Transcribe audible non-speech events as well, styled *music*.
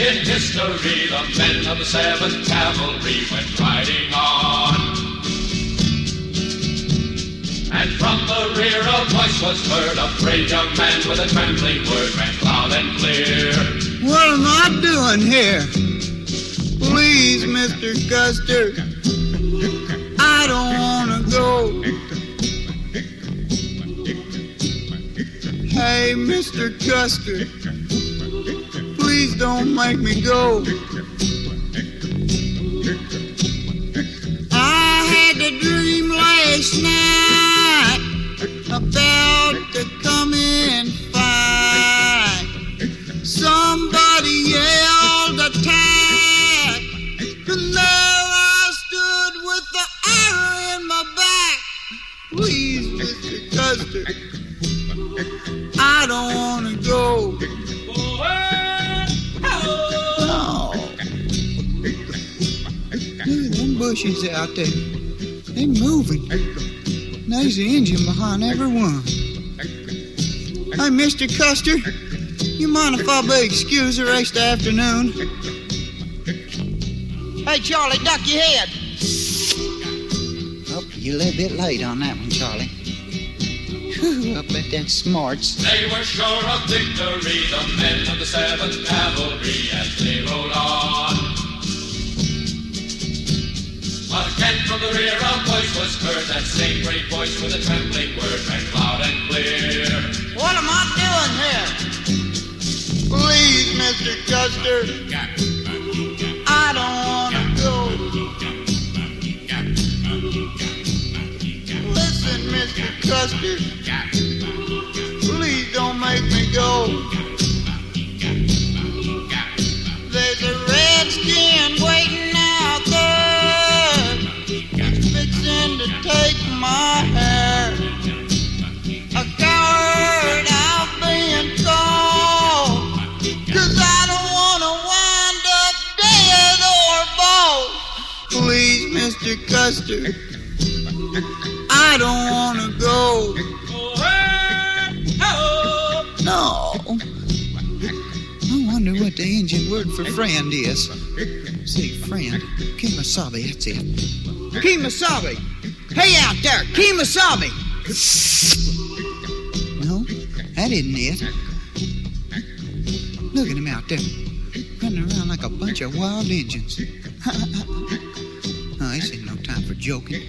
in history, the men of the 7th Cavalry went riding on. And from the rear a voice was heard, a brave young man with a trembling word ran loud and clear. What am I doing here? Please, Mr. Custer, I don't want to go. Hey, Mr. Custer, please don't make me go. I had a dream last night about the coming fight. Somebody yelled attack, and there I stood with the arrow in my back. Please, Mr. Custer, I don't want to go. No. Bushes out there. They moving. There's the engine behind every one. Hey, Mr. Custer, you mind if I be excused the rest of the afternoon? Hey, Charlie, duck your head. Oh, you're a little bit late on that one, Charlie. Whew, I bet that's smarts. They were sure of victory, the men of the 7th Cavalry, from the rear a voice was heard, that same great voice with a trembling word rang loud and clear. What am I doing here? Please, Mr. Custer, I don't want to go. Listen, Mr. Custer, please don't make me go. Mr. Custer, I don't wanna go. No. I wonder what the Indian word for friend is. Say friend. Kimasabi, that's it. Kimasabi! Hey out there, Kimasabi! No, that isn't it. Look at him out there, running around like a bunch of wild Indians. *laughs* joking.